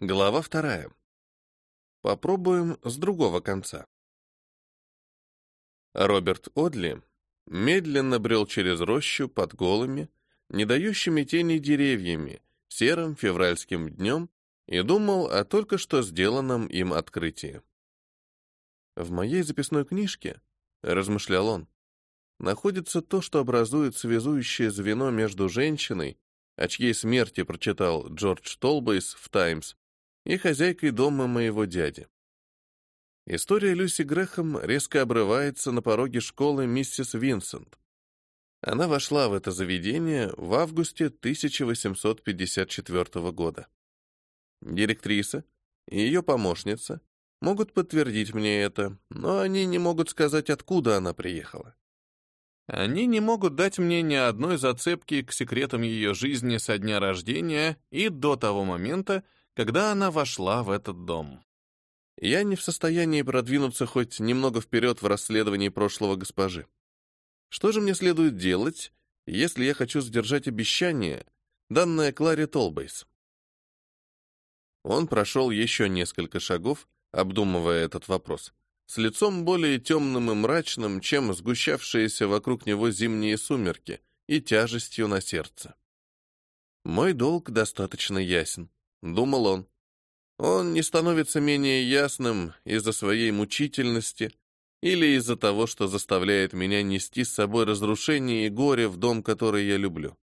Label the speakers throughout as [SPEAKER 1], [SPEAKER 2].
[SPEAKER 1] Глава вторая. Попробуем с другого конца. Роберт Одли медленно брел через рощу под голыми, не дающими тени деревьями, серым февральским днем и думал о только что сделанном им открытии. В моей записной книжке, размышлял он, находится то, что образует связующее звено между женщиной, о чьей смерти прочитал Джордж Толбейс в «Таймс», и хозяйкой дома моего дяди. История Люси Грэхэм резко обрывается на пороге школы миссис Винсент. Она вошла в это заведение в августе 1854 года. Директриса и ее помощница могут подтвердить мне это, но они не могут сказать, откуда она приехала. Они не могут дать мне ни одной зацепки к секретам ее жизни со дня рождения и до того момента, когда она вошла в этот дом. Я не в состоянии продвинуться хоть немного вперед в расследовании прошлого госпожи. Что же мне следует делать, если я хочу сдержать обещание, данное Кларе Толбейс? Он прошел еще несколько шагов, обдумывая этот вопрос, с лицом более темным и мрачным, чем сгущавшиеся вокруг него зимние сумерки, и тяжестью на сердце. Мой долг достаточно ясен. — думал он. Он не становится менее ясным из-за своей мучительности или из-за того, что заставляет меня нести с собой разрушение и горе в дом, который я люблю.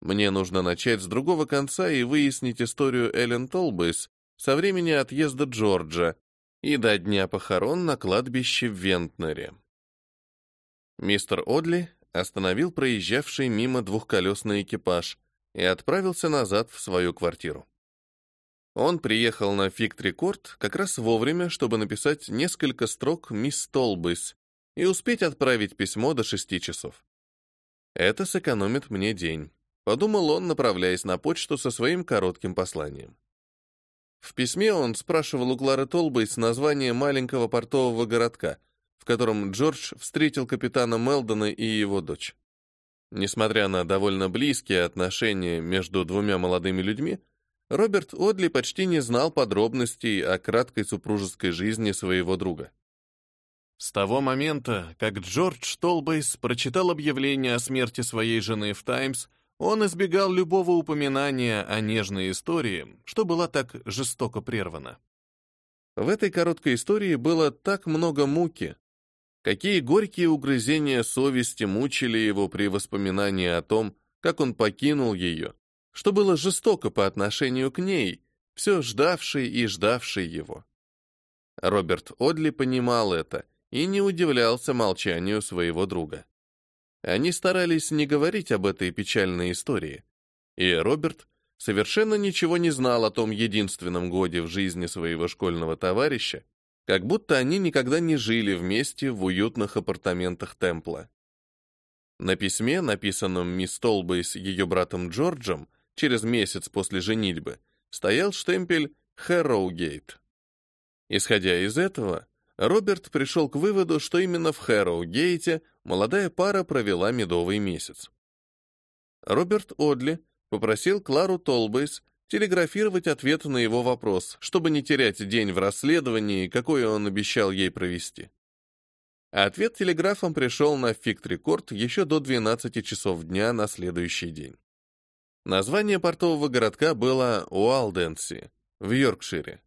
[SPEAKER 1] Мне нужно начать с другого конца и выяснить историю Эллен Толбейс со времени отъезда Джорджа и до дня похорон на кладбище в Вентнере. Мистер Одли остановил проезжавший мимо двухколесный экипаж и отправился назад в свою квартиру. Он приехал на Фикт-Рекорд как раз вовремя, чтобы написать несколько строк мисс Толбыс и успеть отправить письмо до шести часов. Это сэкономит мне день, подумал он, направляясь на почту со своим коротким посланием. В письме он спрашивал у Клары Толбейс название маленького портового городка, в котором Джордж встретил капитана Мелдона и его дочь. Несмотря на довольно близкие отношения между двумя молодыми людьми, Роберт Одли почти не знал подробностей о краткой супружеской жизни своего друга. С того момента, как Джордж Толбейс прочитал объявление о смерти своей жены в «Таймс», он избегал любого упоминания о нежной истории, что была так жестоко прервана. В этой короткой истории было так много муки. Какие горькие угрызения совести мучили его при воспоминании о том, как он покинул ее, что было жестоко по отношению к ней, все ждавшей и ждавшей его. Роберт Одли понимал это и не удивлялся молчанию своего друга. Они старались не говорить об этой печальной истории, и Роберт совершенно ничего не знал о том единственном годе в жизни своего школьного товарища, как будто они никогда не жили вместе в уютных апартаментах Темпла. На письме, написанном мисс Толбой с ее братом Джорджем, через месяц после женитьбы, стоял штемпель «Хэроугейт». Исходя из этого, Роберт пришел к выводу, что именно в Хэроугейте молодая пара провела медовый месяц. Роберт Одли попросил Клару Толбейс телеграфировать ответ на его вопрос, чтобы не терять день в расследовании, какой он обещал ей провести. Ответ телеграфом пришел на Фикт-Рекорд еще до 12 часов дня на следующий день. Название портового городка было Уалденси, в Йоркшире.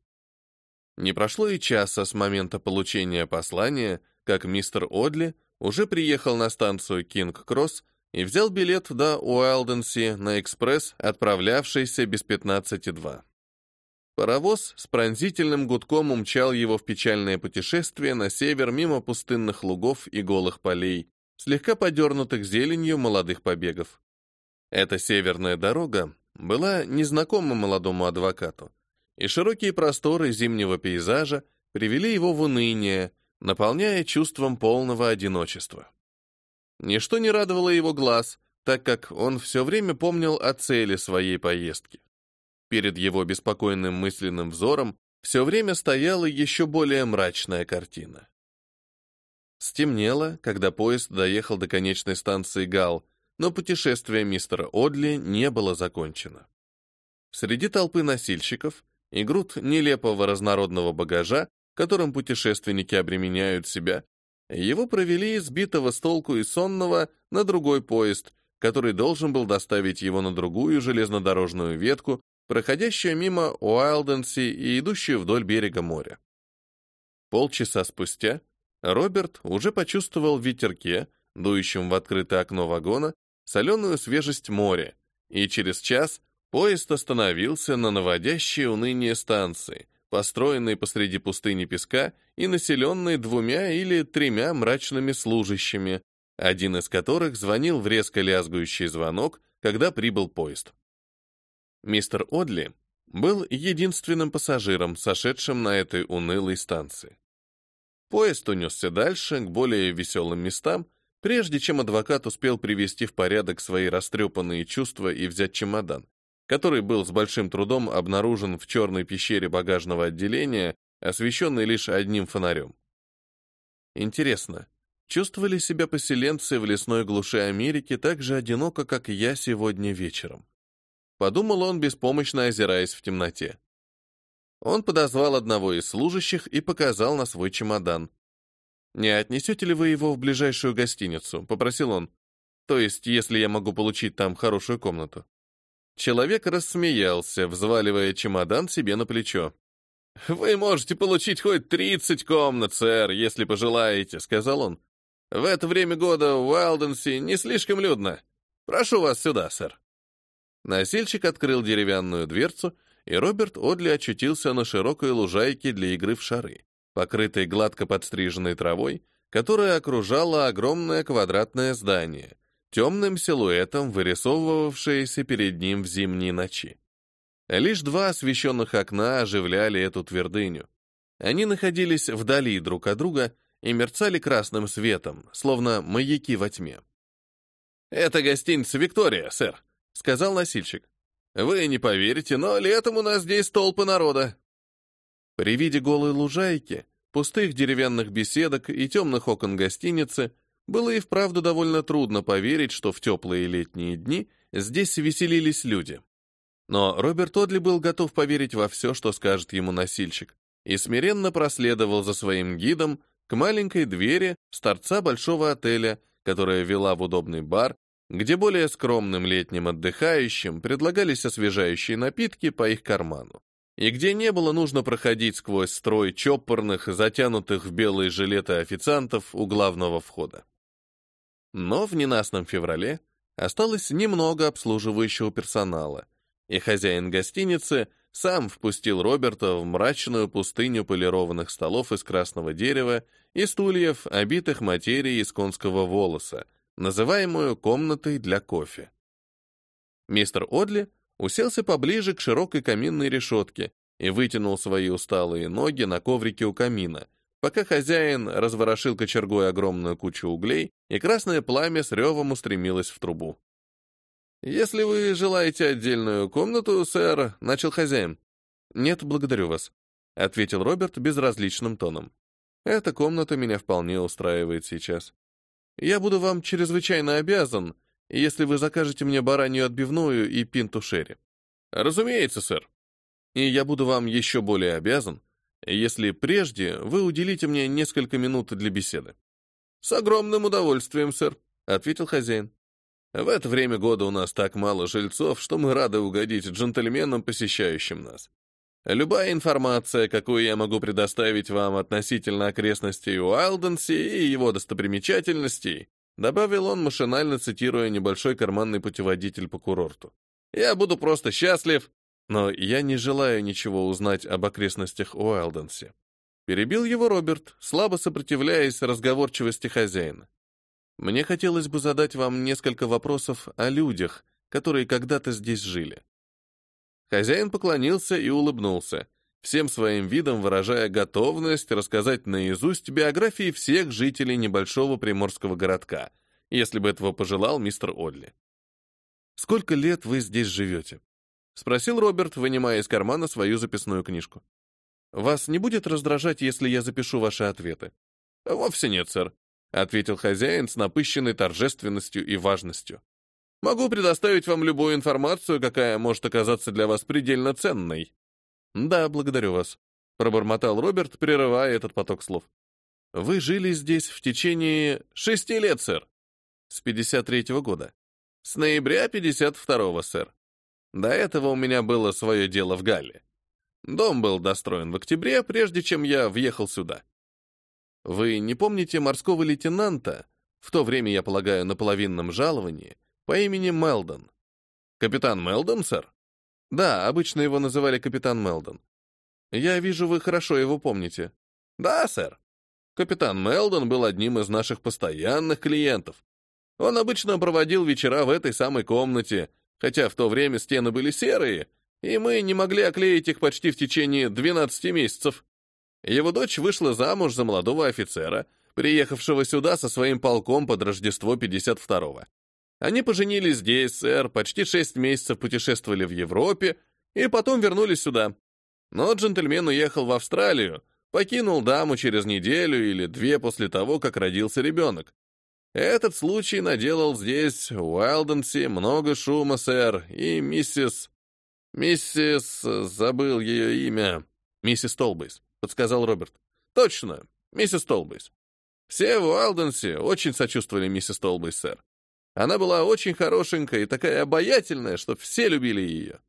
[SPEAKER 1] Не прошло и часа с момента получения послания, как мистер Одли уже приехал на станцию Кинг-Кросс и взял билет до Уайлденси на экспресс, отправлявшийся без 15,2. Паровоз с пронзительным гудком умчал его в печальное путешествие на север мимо пустынных лугов и голых полей, слегка подернутых зеленью молодых побегов. Эта северная дорога была незнакома молодому адвокату, и широкие просторы зимнего пейзажа привели его в уныние, наполняя чувством полного одиночества. Ничто не радовало его глаз, так как он все время помнил о цели своей поездки. Перед его беспокойным мысленным взором все время стояла еще более мрачная картина. Стемнело, когда поезд доехал до конечной станции Гал, но путешествие мистера Одли не было закончено. Среди толпы носильщиков и груд нелепого разнородного багажа, которым путешественники обременяют себя, его провели сбитого с толку и сонного на другой поезд, который должен был доставить его на другую железнодорожную ветку, проходящую мимо Уайлденси и идущую вдоль берега моря. Полчаса спустя Роберт уже почувствовал в ветерке, дующем в открытое окно вагона, соленую свежесть моря, и через час поезд остановился на наводящей уныние станции, построенной посреди пустыни песка и населенной двумя или тремя мрачными служащими, один из которых звонил в резко лязгающий звонок, когда прибыл поезд. Мистер Одли был единственным пассажиром, сошедшим на этой унылой станции. Поезд унесся дальше, к более веселым местам, прежде чем адвокат успел привести в порядок свои растрепанные чувства и взять чемодан, который был с большим трудом обнаружен в черной пещере багажного отделения, освещенной лишь одним фонарем. Интересно, чувствовали себя поселенцы в лесной глуши Америки так же одиноко, как я сегодня вечером? Подумал он, беспомощно озираясь в темноте. Он подозвал одного из служащих и показал на свой чемодан. «Не отнесете ли вы его в ближайшую гостиницу?» — попросил он. «То есть, если я могу получить там хорошую комнату». Человек рассмеялся, взваливая чемодан себе на плечо. «Вы можете получить хоть тридцать комнат, сэр, если пожелаете», — сказал он. «В это время года в Уайлденсе не слишком людно. Прошу вас сюда, сэр». Носильщик открыл деревянную дверцу, и Роберт Одли очутился на широкой лужайке для игры в шары, покрытой гладко подстриженной травой, которая окружала огромное квадратное здание, темным силуэтом вырисовывавшееся перед ним в зимние ночи. Лишь два освещенных окна оживляли эту твердыню. Они находились вдали друг от друга и мерцали красным светом, словно маяки во тьме. «Это гостиница «Виктория», сэр», — сказал носильщик. Вы не поверите, но летом у нас здесь толпы народа. При виде голой лужайки, пустых деревянных беседок и темных окон гостиницы было и вправду довольно трудно поверить, что в теплые летние дни здесь веселились люди. Но Роберт Одли был готов поверить во все, что скажет ему носильщик, и смиренно проследовал за своим гидом к маленькой двери с торца большого отеля, которая вела в удобный бар, где более скромным летним отдыхающим предлагались освежающие напитки по их карману, и где не было нужно проходить сквозь строй чопорных, затянутых в белые жилеты официантов у главного входа. Но в ненастном феврале осталось немного обслуживающего персонала, и хозяин гостиницы сам впустил Роберта в мрачную пустыню полированных столов из красного дерева и стульев, обитых материей из конского волоса, называемую комнатой для кофе. Мистер Одли уселся поближе к широкой каминной решетке и вытянул свои усталые ноги на коврике у камина, пока хозяин разворошил кочергой огромную кучу углей, и красное пламя с ревом устремилось в трубу. «Если вы желаете отдельную комнату, сэр», — начал хозяин. «Нет, благодарю вас», — ответил Роберт безразличным тоном. «Эта комната меня вполне устраивает сейчас. Я буду вам чрезвычайно обязан, если вы закажете мне баранью отбивную и пинту шерри. Разумеется, сэр. И я буду вам еще более обязан, если прежде вы уделите мне несколько минут для беседы. С огромным удовольствием, сэр, ответил хозяин. В это время года у нас так мало жильцов, что мы рады угодить джентльменам, посещающим нас. Любая информация, какую я могу предоставить вам относительно окрестностей Уайлденси и его достопримечательностей, добавил он, машинально цитируя небольшой карманный путеводитель по курорту. Я буду просто счастлив, но я не желаю ничего узнать об окрестностях Уайлденси. Перебил его Роберт, слабо сопротивляясь разговорчивости хозяина. Мне хотелось бы задать вам несколько вопросов о людях, которые когда-то здесь жили. Хозяин поклонился и улыбнулся, всем своим видом выражая готовность рассказать наизусть биографии всех жителей небольшого приморского городка, если бы этого пожелал мистер Одли. «Сколько лет вы здесь живете?» — спросил Роберт, вынимая из кармана свою записную книжку. «Вас не будет раздражать, если я запишу ваши ответы?» «Вовсе нет, сэр», — ответил хозяин с напыщенной торжественностью и важностью. Могу предоставить вам любую информацию, какая может оказаться для вас предельно ценной. Да, благодарю вас, пробормотал Роберт, прерывая этот поток слов. Вы жили здесь в течение шести лет, сэр. С 53-го года. С ноября 52-го, сэр. До этого у меня было свое дело в Галле. Дом был достроен в октябре, прежде чем я въехал сюда. Вы не помните морского лейтенанта, в то время, я полагаю, на половинном жаловании, по имени Мелдон? Капитан Мелдон, сэр? Да, обычно его называли капитан Мелдон. Я вижу, вы хорошо его помните. Да, сэр. Капитан Мелдон был одним из наших постоянных клиентов. Он обычно проводил вечера в этой самой комнате, хотя в то время стены были серые, и мы не могли оклеить их почти в течение 12 месяцев. Его дочь вышла замуж за молодого офицера, приехавшего сюда со своим полком под Рождество 52-го. Они поженились здесь, сэр, почти шесть месяцев путешествовали в Европе и потом вернулись сюда. Но джентльмен уехал в Австралию, покинул даму через неделю или две после того, как родился ребенок. Этот случай наделал здесь, в Уайлденсе, много шума, сэр, и миссис... Миссис... забыл ее имя. Миссис Толбейс, подсказал Роберт. Точно, миссис Толбейс. Все в Уайлденсе очень сочувствовали миссис Толбейс, сэр. Она была очень хорошенькая и такая обаятельная, что все любили ее.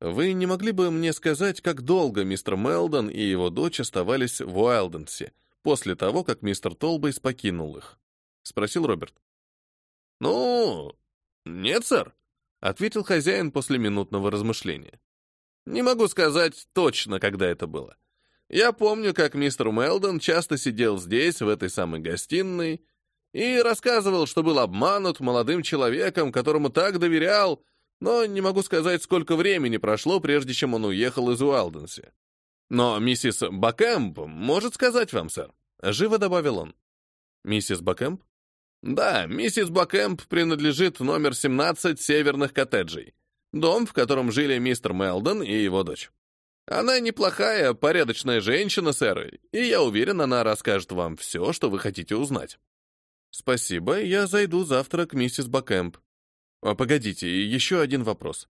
[SPEAKER 1] Вы не могли бы мне сказать, как долго мистер Мелдон и его дочь оставались в Уайлденсе после того, как мистер Толбейс покинул их? Спросил Роберт. Ну, нет, сэр, ответил хозяин после минутного размышления. Не могу сказать точно, когда это было. Я помню, как мистер Мелдон часто сидел здесь, в этой самой гостиной, и рассказывал, что был обманут молодым человеком, которому так доверял, но не могу сказать, сколько времени прошло, прежде чем он уехал из Уайлденси. Но миссис Бакэмп может сказать вам, сэр. Живо добавил он. Миссис Бакэмп? Да, миссис Бакэмп принадлежит номер 17 северных коттеджей. Дом, в котором жили мистер Мелдон и его дочь. Она неплохая, порядочная женщина, сэр, и я уверен, она расскажет вам все, что вы хотите узнать. Спасибо, я зайду завтра к миссис Бакэмп. А, погодите, еще один вопрос.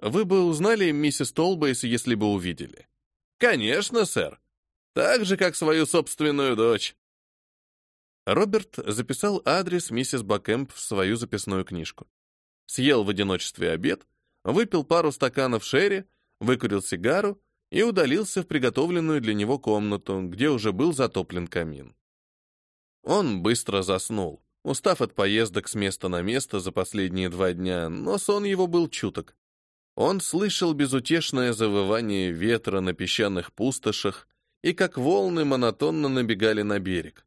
[SPEAKER 1] Вы бы узнали миссис Толбойс, если бы увидели? Конечно, сэр. Так же, как свою собственную дочь. Роберт записал адрес миссис Бакэмп в свою записную книжку. Съел в одиночестве обед, выпил пару стаканов шерри, выкурил сигару и удалился в приготовленную для него комнату, где уже был затоплен камин. Он быстро заснул, устав от поездок с места на место за последние два дня, но сон его был чуток. Он слышал безутешное завывание ветра на песчаных пустошах и как волны монотонно набегали на берег.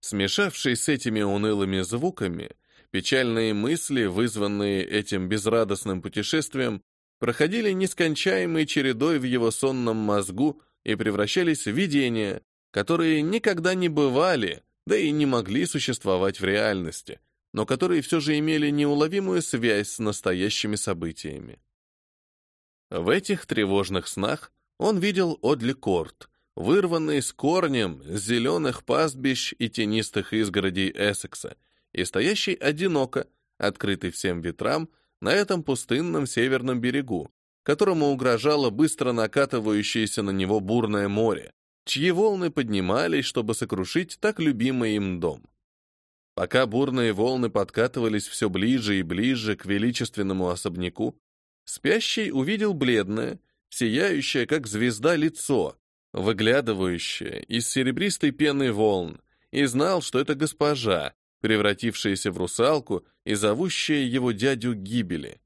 [SPEAKER 1] Смешавшись с этими унылыми звуками, печальные мысли, вызванные этим безрадостным путешествием, проходили нескончаемой чередой в его сонном мозгу и превращались в видения, которые никогда не бывали, да и не могли существовать в реальности, но которые все же имели неуловимую связь с настоящими событиями. В этих тревожных снах он видел Одли Корт, вырванный с корнем зеленых пастбищ и тенистых изгородей Эссекса, и стоящий одиноко, открытый всем ветрам, на этом пустынном северном берегу, которому угрожало быстро накатывающееся на него бурное море, чьи волны поднимались, чтобы сокрушить так любимый им дом. Пока бурные волны подкатывались все ближе и ближе к величественному особняку, спящий увидел бледное, сияющее, как звезда, лицо, выглядывающее из серебристой пены волн, и знал, что это госпожа, превратившаяся в русалку и зовущая его дядю гибели.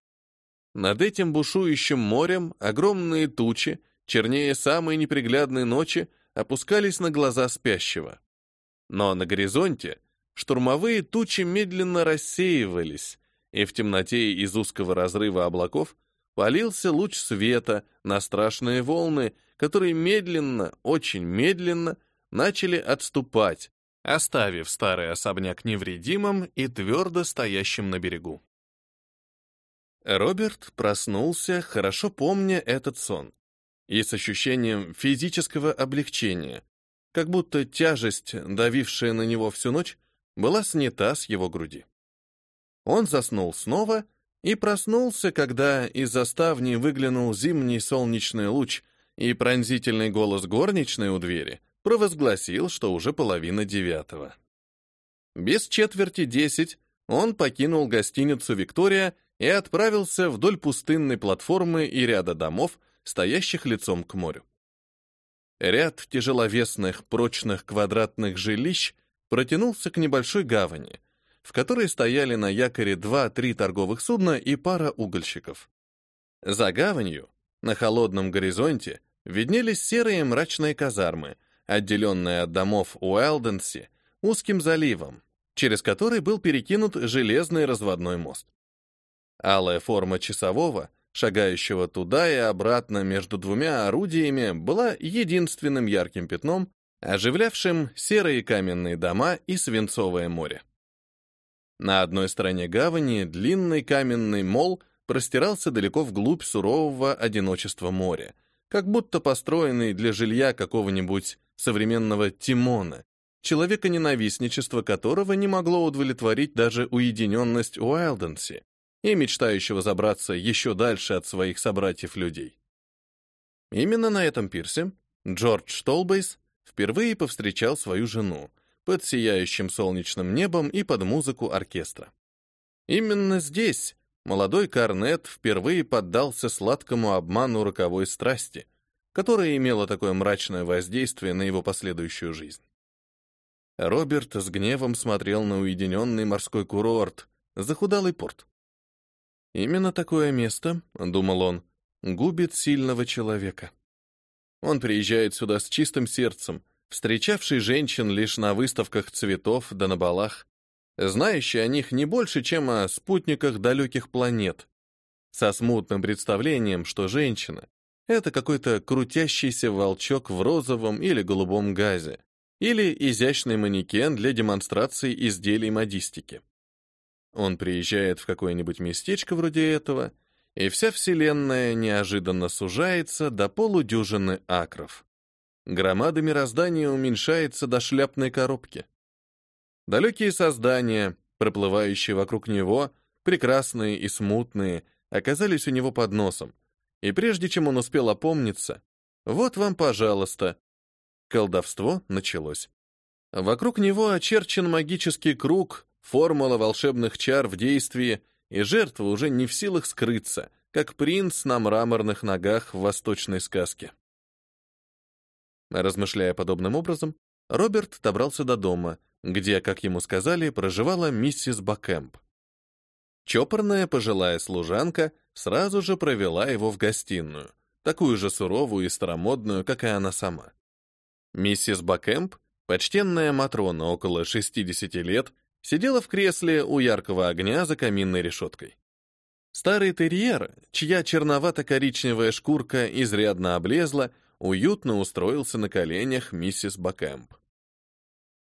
[SPEAKER 1] Над этим бушующим морем огромные тучи, чернее самой неприглядной ночи, опускались на глаза спящего. Но на горизонте штурмовые тучи медленно рассеивались, и в темноте из узкого разрыва облаков полился луч света на страшные волны, которые медленно, очень медленно начали отступать, оставив старый особняк невредимым и твердо стоящим на берегу. Роберт проснулся, хорошо помня этот сон и с ощущением физического облегчения, как будто тяжесть, давившая на него всю ночь, была снята с его груди. Он заснул снова и проснулся, когда из-за ставни выглянул зимний солнечный луч, и пронзительный голос горничной у двери провозгласил, что уже половина девятого. Без четверти десять он покинул гостиницу «Виктория» и отправился вдоль пустынной платформы и ряда домов, стоящих лицом к морю. Ряд тяжеловесных, прочных квадратных жилищ протянулся к небольшой гавани, в которой стояли на якоре два-три торговых судна и пара угольщиков. За гаванью, на холодном горизонте, виднелись серые мрачные казармы, отделенные от домов Уэлденси узким заливом, через который был перекинут железный разводной мост. Алая форма часового, шагающего туда и обратно между двумя орудиями, была единственным ярким пятном, оживлявшим серые каменные дома и свинцовое море. На одной стороне гавани длинный каменный мол простирался далеко вглубь сурового одиночества моря, как будто построенный для жилья какого-нибудь современного Тимона, человека-ненавистничество которого не могло удовлетворить даже уединенность Уайлденси и мечтающего забраться еще дальше от своих собратьев людей. Именно на этом пирсе Джордж Толбейс впервые повстречал свою жену под сияющим солнечным небом и под музыку оркестра. Именно здесь молодой Корнет впервые поддался сладкому обману роковой страсти, которая имела такое мрачное воздействие на его последующую жизнь. Роберт с гневом смотрел на уединенный морской курорт, захудалый порт. Именно такое место, думал он, губит сильного человека. Он приезжает сюда с чистым сердцем, встречавший женщин лишь на выставках цветов да на балах, знающий о них не больше, чем о спутниках далеких планет, со смутным представлением, что женщина — это какой-то крутящийся волчок в розовом или голубом газе, или изящный манекен для демонстрации изделий модистики. Он приезжает в какое-нибудь местечко вроде этого, и вся вселенная неожиданно сужается до полудюжины акров. Громада мироздания уменьшается до шляпной коробки. Далекие создания, проплывающие вокруг него, прекрасные и смутные, оказались у него под носом. И прежде чем он успел опомниться, вот вам, пожалуйста, колдовство началось. Вокруг него очерчен магический круг, Формула волшебных чар в действии, и жертва уже не в силах скрыться, как принц на мраморных ногах в восточной сказке. Размышляя подобным образом, Роберт добрался до дома, где, как ему сказали, проживала миссис Бакэмп. Чопорная пожилая служанка сразу же провела его в гостиную, такую же суровую и старомодную, как и она сама. Миссис Бакэмп, почтенная Матрона около 60 лет, сидела в кресле у яркого огня за каминной решеткой. Старый терьер, чья черновато-коричневая шкурка изрядно облезла, уютно устроился на коленях миссис Бакэмп.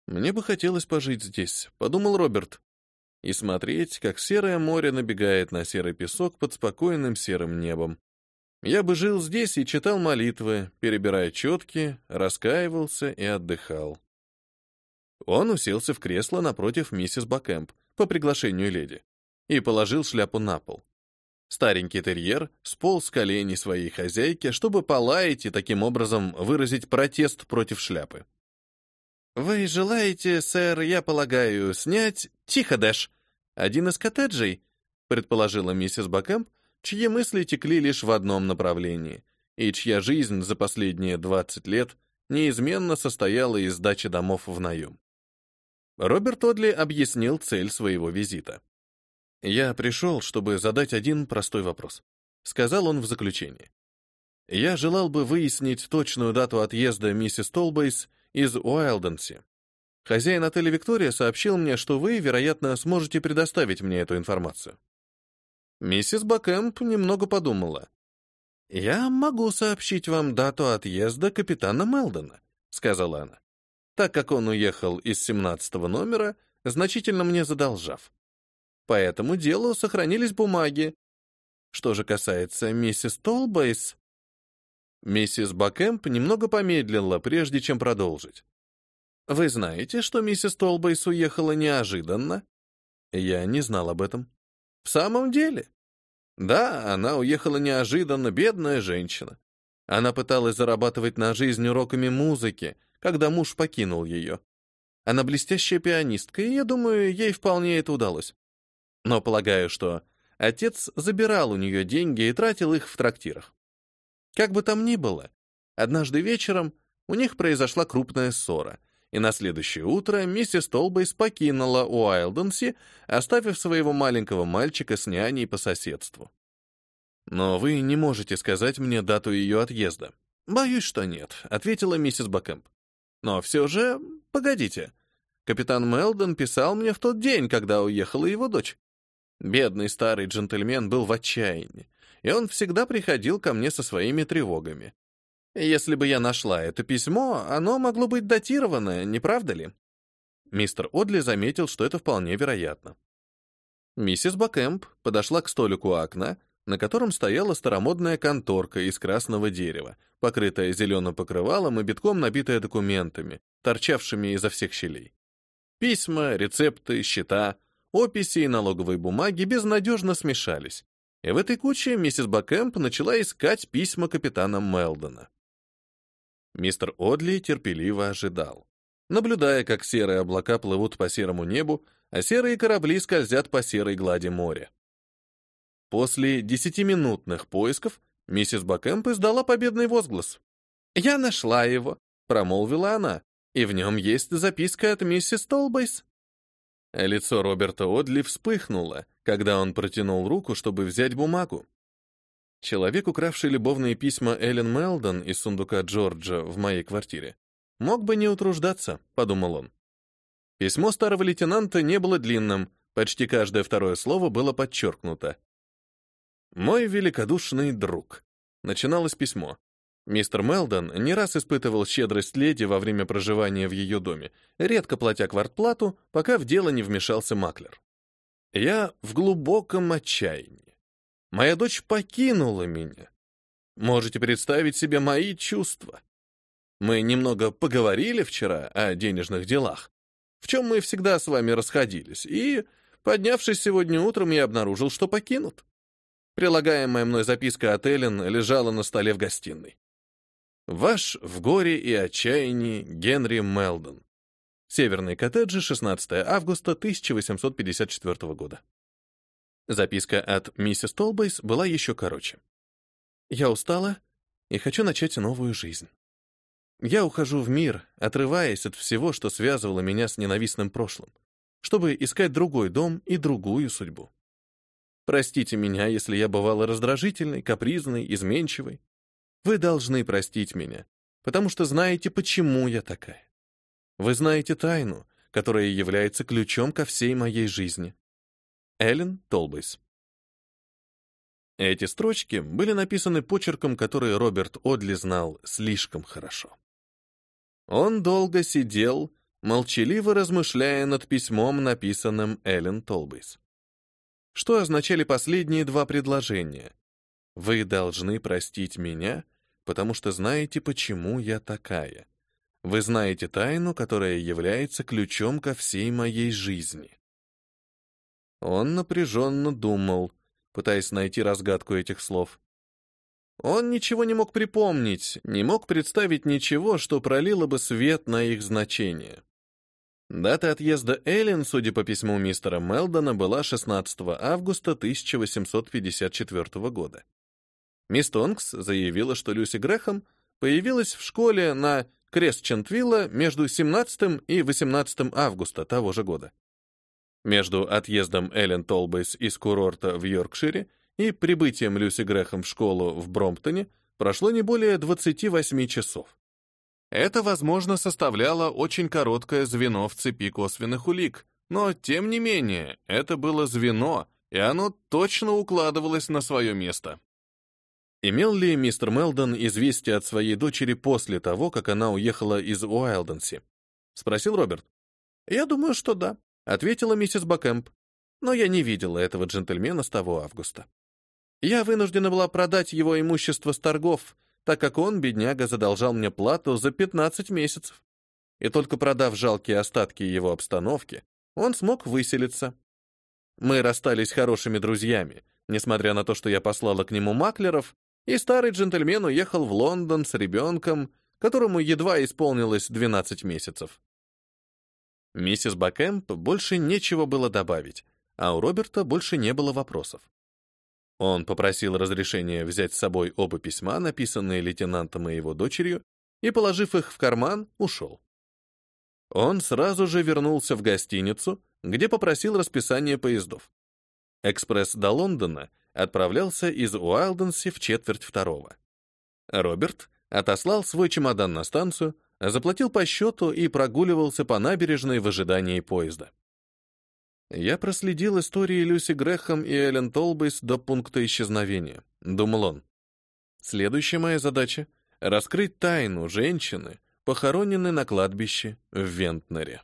[SPEAKER 1] «Мне бы хотелось пожить здесь», — подумал Роберт, и смотреть, как серое море набегает на серый песок под спокойным серым небом. Я бы жил здесь и читал молитвы, перебирая четки, раскаивался и отдыхал. Он уселся в кресло напротив миссис Бакэмп по приглашению леди и положил шляпу на пол. Старенький терьер сполз с коленей своей хозяйки, чтобы полаять и таким образом выразить протест против шляпы. «Вы желаете, сэр, я полагаю, снять... Тихо, Дэш! Один из коттеджей?» предположила миссис Бакэмп, чьи мысли текли лишь в одном направлении, и чья жизнь за последние 20 лет неизменно состояла из сдачи домов в наем. Роберт Одли объяснил цель своего визита. «Я пришел, чтобы задать один простой вопрос», — сказал он в заключении. «Я желал бы выяснить точную дату отъезда миссис Толбейс из Уайлденси. Хозяин отеля «Виктория» сообщил мне, что вы, вероятно, сможете предоставить мне эту информацию». Миссис Бакэмп немного подумала. «Я могу сообщить вам дату отъезда капитана Мелдона», — сказала она так как он уехал из 17 номера, значительно мне задолжав. По этому делу сохранились бумаги. Что же касается миссис Толбейс... Миссис Бакэмп немного помедлила, прежде чем продолжить. «Вы знаете, что миссис Толбейс уехала неожиданно?» Я не знал об этом. «В самом деле?» «Да, она уехала неожиданно, бедная женщина. Она пыталась зарабатывать на жизнь уроками музыки, когда муж покинул ее. Она блестящая пианистка, и я думаю, ей вполне это удалось. Но полагаю, что отец забирал у нее деньги и тратил их в трактирах. Как бы там ни было, однажды вечером у них произошла крупная ссора, и на следующее утро миссис Толбейс покинула Уайлденси, оставив своего маленького мальчика с няней по соседству. Но вы не можете сказать мне дату ее отъезда. Боюсь, что нет, ответила миссис Бакэмп. Но все же, погодите. Капитан Мелдон писал мне в тот день, когда уехала его дочь. Бедный старый джентльмен был в отчаянии, и он всегда приходил ко мне со своими тревогами. Если бы я нашла это письмо, оно могло быть датировано, не правда ли? Мистер Одли заметил, что это вполне вероятно. Миссис Бакэмп подошла к столику у окна, на котором стояла старомодная конторка из красного дерева, покрытая зеленым покрывалом и битком набитая документами, торчавшими изо всех щелей. Письма, рецепты, счета, описи и налоговые бумаги безнадежно смешались, и в этой куче миссис Бакэмп начала искать письма капитана Мелдона. Мистер Одли терпеливо ожидал, наблюдая, как серые облака плывут по серому небу, а серые корабли скользят по серой глади моря. После десятиминутных поисков миссис Бакэмп издала победный возглас. «Я нашла его», — промолвила она, «и в нем есть записка от миссис Толбейс». Лицо Роберта Одли вспыхнуло, когда он протянул руку, чтобы взять бумагу. Человек, укравший любовные письма Эллен Мелдон из сундука Джорджа в моей квартире, мог бы не утруждаться, подумал он. Письмо старого лейтенанта не было длинным, почти каждое второе слово было подчеркнуто. «Мой великодушный друг», — начиналось письмо. Мистер Мелдон не раз испытывал щедрость леди во время проживания в ее доме, редко платя квартплату, пока в дело не вмешался маклер. «Я в глубоком отчаянии. Моя дочь покинула меня. Можете представить себе мои чувства. Мы немного поговорили вчера о денежных делах, в чем мы всегда с вами расходились, и, поднявшись сегодня утром, я обнаружил, что покинут. Прилагаемая мной записка от Эллен лежала на столе в гостиной. Ваш в горе и отчаянии Генри Мелдон. Северные коттеджи, 16 августа 1854 года. Записка от миссис Толбейс была еще короче. «Я устала и хочу начать новую жизнь. Я ухожу в мир, отрываясь от всего, что связывало меня с ненавистным прошлым, чтобы искать другой дом и другую судьбу. Простите меня, если я бывала раздражительной, капризной, изменчивой. Вы должны простить меня, потому что знаете, почему я такая. Вы знаете тайну, которая является ключом ко всей моей жизни. Эллен Толбейс. Эти строчки были написаны почерком, который Роберт Одли знал слишком хорошо. Он долго сидел, молчаливо размышляя над письмом, написанным Эллен Толбейс. Что означали последние два предложения? «Вы должны простить меня, потому что знаете, почему я такая. Вы знаете тайну, которая является ключом ко всей моей жизни». Он напряженно думал, пытаясь найти разгадку этих слов. Он ничего не мог припомнить, не мог представить ничего, что пролило бы свет на их значение. Дата отъезда Эллен, судя по письму мистера Мелдона, была 16 августа 1854 года. Мисс Тонкс заявила, что Люси Грэхэм появилась в школе на Крестчентвилла между 17 и 18 августа того же года. Между отъездом Эллен Толбейс из курорта в Йоркшире и прибытием Люси Грэхэм в школу в Бромптоне прошло не более 28 часов. Это, возможно, составляло очень короткое звено в цепи косвенных улик, но, тем не менее, это было звено, и оно точно укладывалось на свое место. Имел ли мистер Мелдон известие от своей дочери после того, как она уехала из Уайлденси? Спросил Роберт. Я думаю, что да ответила миссис Бакэмп. Но я не видела этого джентльмена с того августа. Я вынуждена была продать его имущество с торгов, так как он, бедняга, задолжал мне плату за 15 месяцев. И только продав жалкие остатки его обстановки, он смог выселиться. Мы расстались хорошими друзьями, несмотря на то, что я послала к нему маклеров, и старый джентльмен уехал в Лондон с ребенком, которому едва исполнилось 12 месяцев. Миссис Бакэмп больше нечего было добавить, а у Роберта больше не было вопросов. Он попросил разрешения взять с собой оба письма, написанные лейтенантом и его дочерью, и, положив их в карман, ушел. Он сразу же вернулся в гостиницу, где попросил расписание поездов. Экспресс до Лондона отправлялся из Уайлденси в четверть второго. Роберт отослал свой чемодан на станцию, заплатил по счету и прогуливался по набережной в ожидании поезда. Я проследил истории Люси Грэхэм и Эллен Толбейс до пункта исчезновения, думал он. Следующая моя задача — раскрыть тайну женщины, похороненной на кладбище в Вентнере.